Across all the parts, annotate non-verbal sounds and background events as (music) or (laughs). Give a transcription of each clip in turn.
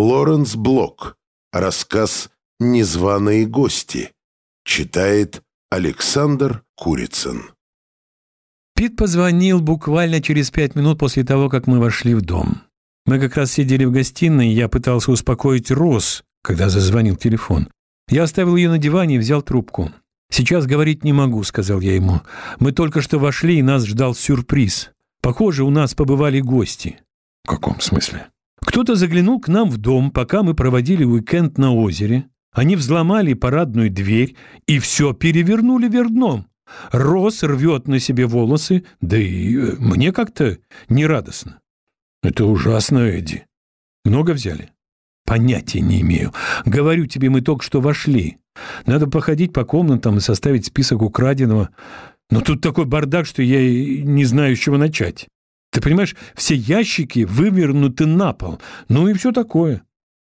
Лоренс Блок. Рассказ «Незваные гости». Читает Александр Курицын. Пит позвонил буквально через пять минут после того, как мы вошли в дом. Мы как раз сидели в гостиной, и я пытался успокоить Рос, когда зазвонил телефон. Я оставил ее на диване и взял трубку. «Сейчас говорить не могу», — сказал я ему. «Мы только что вошли, и нас ждал сюрприз. Похоже, у нас побывали гости». «В каком смысле?» «Кто-то заглянул к нам в дом, пока мы проводили уикенд на озере. Они взломали парадную дверь и все перевернули вверх дном. Рос рвет на себе волосы, да и э, мне как-то нерадостно». «Это ужасно, Эдди. Много взяли?» «Понятия не имею. Говорю тебе, мы только что вошли. Надо походить по комнатам и составить список украденного. Но тут такой бардак, что я не знаю, с чего начать. Ты понимаешь, все ящики вывернуты на пол. Ну и все такое.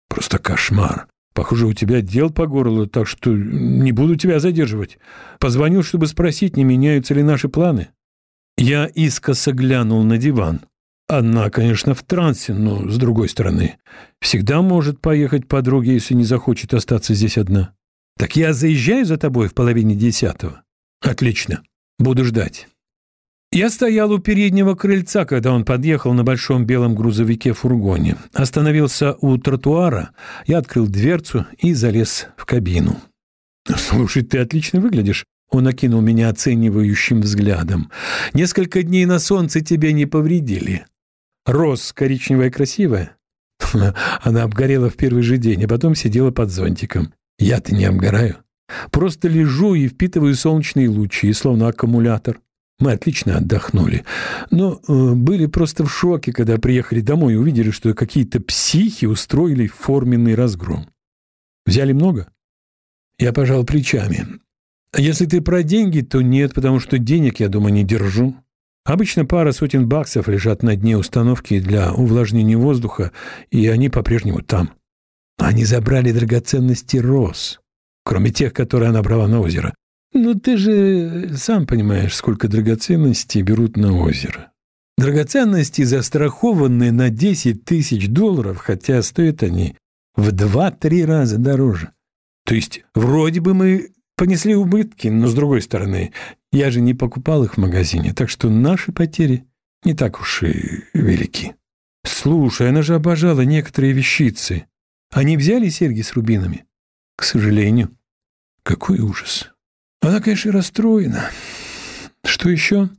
Просто кошмар. Похоже, у тебя дел по горлу, так что не буду тебя задерживать. Позвонил, чтобы спросить, не меняются ли наши планы. Я искоса глянул на диван. Она, конечно, в трансе, но, с другой стороны, всегда может поехать подруге, если не захочет остаться здесь одна. Так я заезжаю за тобой в половине десятого. Отлично. Буду ждать. Я стоял у переднего крыльца, когда он подъехал на большом белом грузовике-фургоне. Остановился у тротуара, я открыл дверцу и залез в кабину. «Слушай, ты отлично выглядишь», — он окинул меня оценивающим взглядом. «Несколько дней на солнце тебе не повредили. Роз коричневая красивая?» (laughs) Она обгорела в первый же день, а потом сидела под зонтиком. Я-то не обгораю. Просто лежу и впитываю солнечные лучи, словно аккумулятор. Мы отлично отдохнули. Но э, были просто в шоке, когда приехали домой и увидели, что какие-то психи устроили форменный разгром. Взяли много? Я пожал плечами. Если ты про деньги, то нет, потому что денег, я думаю, не держу. Обычно пара сотен баксов лежат на дне установки для увлажнения воздуха, и они по-прежнему там. Они забрали драгоценности роз, кроме тех, которые она брала на озеро. Ну, ты же сам понимаешь, сколько драгоценностей берут на озеро. Драгоценности застрахованы на 10 тысяч долларов, хотя стоят они в 2-3 раза дороже. То есть вроде бы мы понесли убытки, но с другой стороны, я же не покупал их в магазине, так что наши потери не так уж и велики. Слушай, она же обожала некоторые вещицы. Они взяли серьги с рубинами? К сожалению. Какой ужас. Она, конечно, расстроена. Что еще?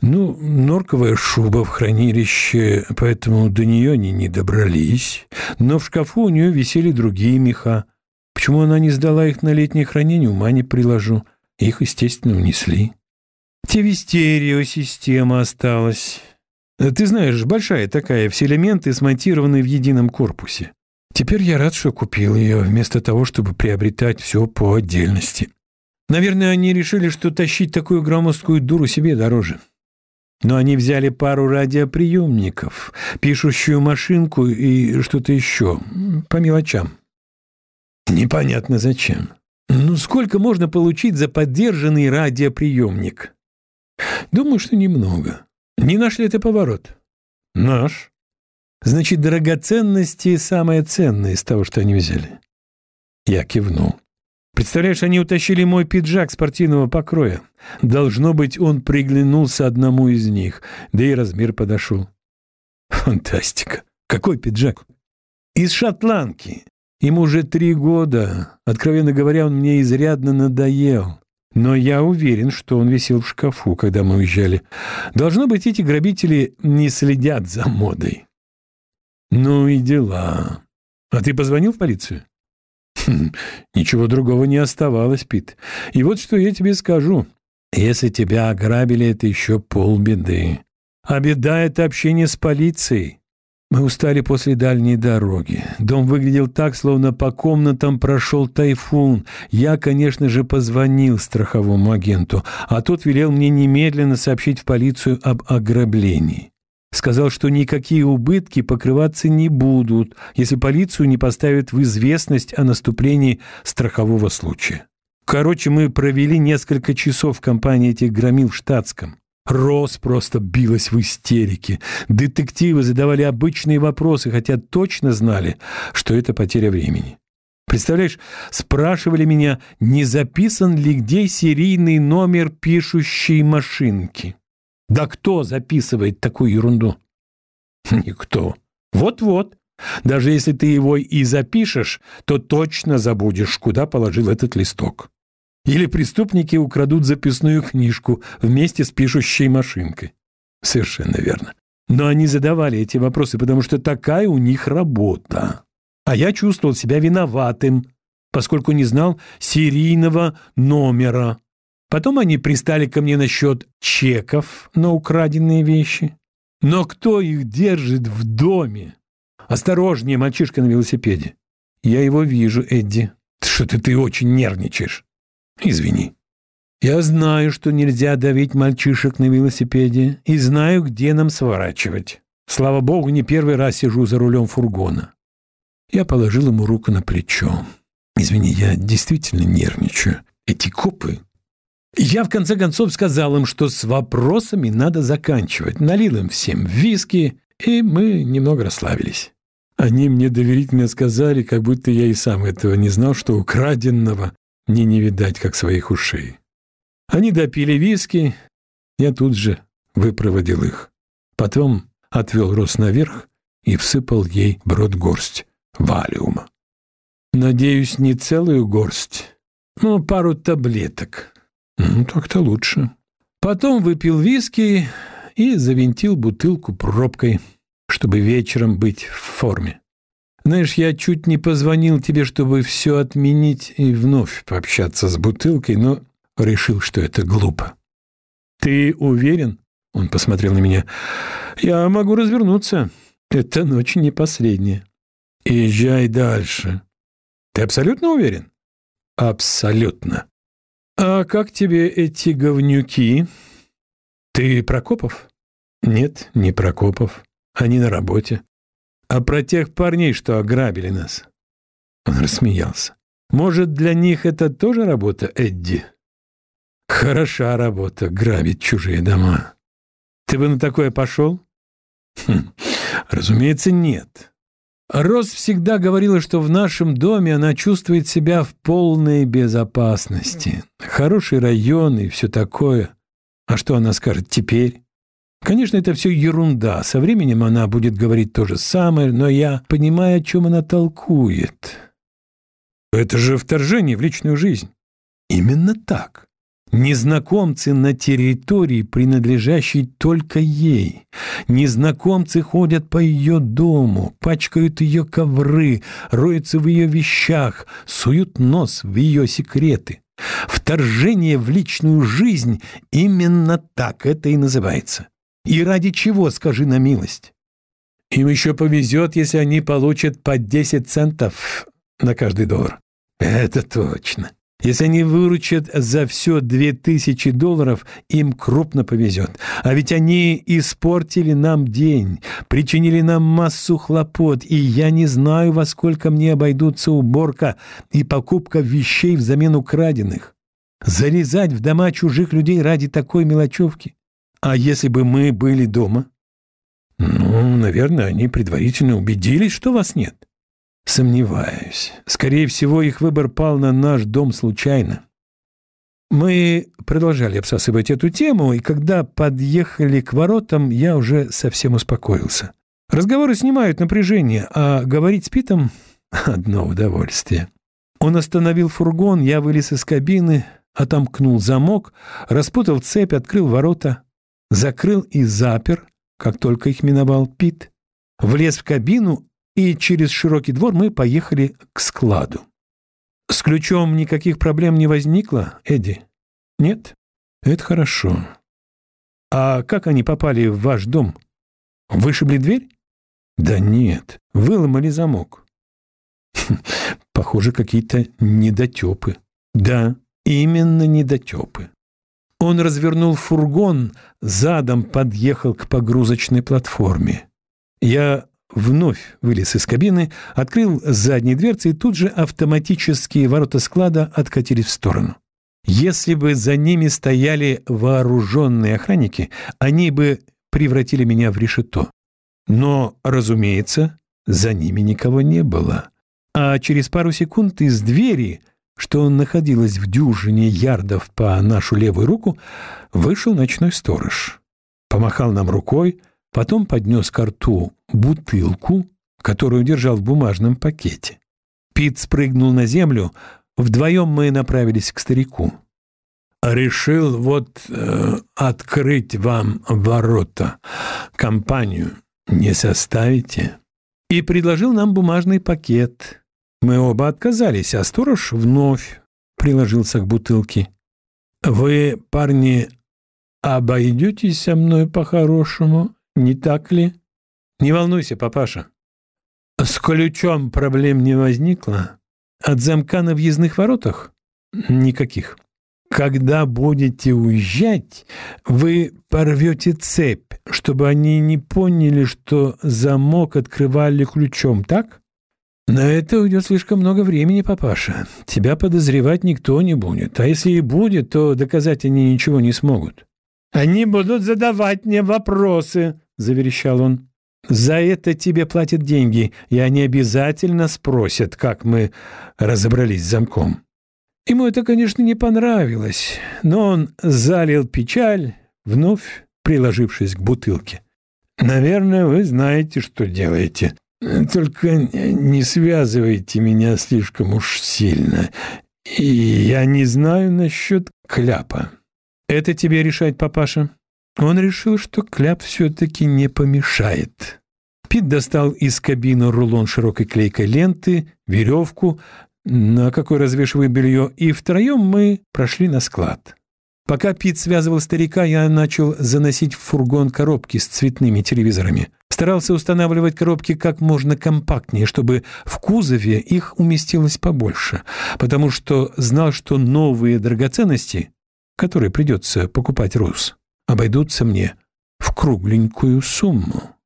Ну, норковая шуба в хранилище, поэтому до нее они не добрались. Но в шкафу у нее висели другие меха. Почему она не сдала их на летнее хранение, ума не приложу. Их, естественно, унесли. Телестереосистема осталась. Ты знаешь, большая такая, все элементы смонтированы в едином корпусе. Теперь я рад, что купил ее, вместо того, чтобы приобретать все по отдельности. Наверное, они решили, что тащить такую громоздкую дуру себе дороже. Но они взяли пару радиоприемников, пишущую машинку и что-то еще, по мелочам. Непонятно зачем. Ну, сколько можно получить за поддержанный радиоприемник? Думаю, что немного. Не нашли это поворот? Наш. Значит, драгоценности самое ценное из того, что они взяли. Я кивнул. Представляешь, они утащили мой пиджак спортивного покроя. Должно быть, он приглянулся одному из них, да и размер подошел. Фантастика. Какой пиджак? Из шотландки. Ему уже три года. Откровенно говоря, он мне изрядно надоел. Но я уверен, что он висел в шкафу, когда мы уезжали. Должно быть, эти грабители не следят за модой. Ну и дела. А ты позвонил в полицию? Хм, ничего другого не оставалось, Пит. И вот что я тебе скажу. Если тебя ограбили, это еще полбеды. А беда — это общение с полицией. Мы устали после дальней дороги. Дом выглядел так, словно по комнатам прошел тайфун. Я, конечно же, позвонил страховому агенту, а тот велел мне немедленно сообщить в полицию об ограблении. Сказал, что никакие убытки покрываться не будут, если полицию не поставят в известность о наступлении страхового случая. Короче, мы провели несколько часов в компании этих громил в штатском. Рос просто билась в истерике. Детективы задавали обычные вопросы, хотя точно знали, что это потеря времени. Представляешь, спрашивали меня, не записан ли где серийный номер пишущей машинки. Да кто записывает такую ерунду? (laughs) Никто. Вот-вот. Даже если ты его и запишешь, то точно забудешь, куда положил этот листок. Или преступники украдут записную книжку вместе с пишущей машинкой. Совершенно верно. Но они задавали эти вопросы, потому что такая у них работа. А я чувствовал себя виноватым, поскольку не знал серийного номера. Потом они пристали ко мне насчет чеков на украденные вещи. Но кто их держит в доме? Осторожнее, мальчишка на велосипеде. Я его вижу, Эдди. Что-то ты очень нервничаешь. Извини. Я знаю, что нельзя давить мальчишек на велосипеде, и знаю, где нам сворачивать. Слава богу, не первый раз сижу за рулем фургона. Я положил ему руку на плечо. Извини, я действительно нервничаю. Эти копы... Я в конце концов сказал им, что с вопросами надо заканчивать. Налил им всем виски, и мы немного расслабились. Они мне доверительно сказали, как будто я и сам этого не знал, что украденного мне не видать, как своих ушей. Они допили виски, я тут же выпроводил их. Потом отвел Рос наверх и всыпал ей брод горсть валиума. Надеюсь, не целую горсть, но пару таблеток. Ну, так-то лучше. Потом выпил виски и завинтил бутылку пробкой, чтобы вечером быть в форме. Знаешь, я чуть не позвонил тебе, чтобы все отменить и вновь пообщаться с бутылкой, но решил, что это глупо. Ты уверен? Он посмотрел на меня. Я могу развернуться. Эта ночь не последняя. Езжай дальше. Ты абсолютно уверен? Абсолютно. А как тебе эти говнюки? Ты Прокопов? Нет, не Прокопов. Они на работе а про тех парней, что ограбили нас». Он рассмеялся. «Может, для них это тоже работа, Эдди?» «Хороша работа, грабить чужие дома. Ты бы на такое пошел?» хм, «Разумеется, нет. Рос всегда говорила, что в нашем доме она чувствует себя в полной безопасности. Хороший район и все такое. А что она скажет теперь? Конечно, это все ерунда. Со временем она будет говорить то же самое, но я понимаю, о чем она толкует. Это же вторжение в личную жизнь. Именно так. Незнакомцы на территории, принадлежащей только ей. Незнакомцы ходят по ее дому, пачкают ее ковры, роются в ее вещах, суют нос в ее секреты. Вторжение в личную жизнь именно так это и называется. И ради чего, скажи на милость? Им еще повезет, если они получат по 10 центов на каждый доллар. Это точно. Если они выручат за все 2000 долларов, им крупно повезет. А ведь они испортили нам день, причинили нам массу хлопот, и я не знаю, во сколько мне обойдутся уборка и покупка вещей взамен украденных. Залезать в дома чужих людей ради такой мелочевки? А если бы мы были дома? Ну, наверное, они предварительно убедились, что вас нет. Сомневаюсь. Скорее всего, их выбор пал на наш дом случайно. Мы продолжали обсасывать эту тему, и когда подъехали к воротам, я уже совсем успокоился. Разговоры снимают напряжение, а говорить с Питом — одно удовольствие. Он остановил фургон, я вылез из кабины, отомкнул замок, распутал цепь, открыл ворота закрыл и запер, как только их миновал Пит, влез в кабину, и через широкий двор мы поехали к складу. С ключом никаких проблем не возникло, Эдди? Нет? Это хорошо. А как они попали в ваш дом? Вышибли дверь? Да нет, выломали замок. Похоже, какие-то недотепы. Да, именно недотепы. Он развернул фургон, задом подъехал к погрузочной платформе. Я вновь вылез из кабины, открыл задние дверцы, и тут же автоматические ворота склада откатились в сторону. Если бы за ними стояли вооруженные охранники, они бы превратили меня в решето. Но, разумеется, за ними никого не было. А через пару секунд из двери, что находилась в дюжине ярдов по нашу левую руку, вышел ночной сторож. Помахал нам рукой, потом поднес к рту бутылку, которую держал в бумажном пакете. Пит спрыгнул на землю, вдвоем мы направились к старику. «Решил вот э, открыть вам ворота. Компанию не составите?» И предложил нам бумажный пакет. Мы оба отказались, а сторож вновь приложился к бутылке. «Вы, парни, обойдетесь со мной по-хорошему, не так ли?» «Не волнуйся, папаша». «С ключом проблем не возникло? От замка на въездных воротах?» «Никаких». Когда будете уезжать, вы порвете цепь, чтобы они не поняли, что замок открывали ключом, так? На это уйдет слишком много времени, папаша. Тебя подозревать никто не будет. А если и будет, то доказать они ничего не смогут. Они будут задавать мне вопросы, заверещал он. За это тебе платят деньги, и они обязательно спросят, как мы разобрались с замком. Ему это, конечно, не понравилось, но он залил печаль, вновь приложившись к бутылке. «Наверное, вы знаете, что делаете. Только не связывайте меня слишком уж сильно. И я не знаю насчет кляпа. Это тебе решать, папаша. Он решил, что кляп все-таки не помешает. Пит достал из кабины рулон широкой клейкой ленты, веревку, на какой развешивают белье, и втроем мы прошли на склад. Пока Пит связывал старика, я начал заносить в фургон коробки с цветными телевизорами. Старался устанавливать коробки как можно компактнее, чтобы в кузове их уместилось побольше, потому что знал, что новые драгоценности, которые придется покупать Рус, обойдутся мне в кругленькую сумму.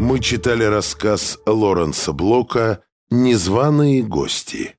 Мы читали рассказ Лоренса Блока «Незваные гости».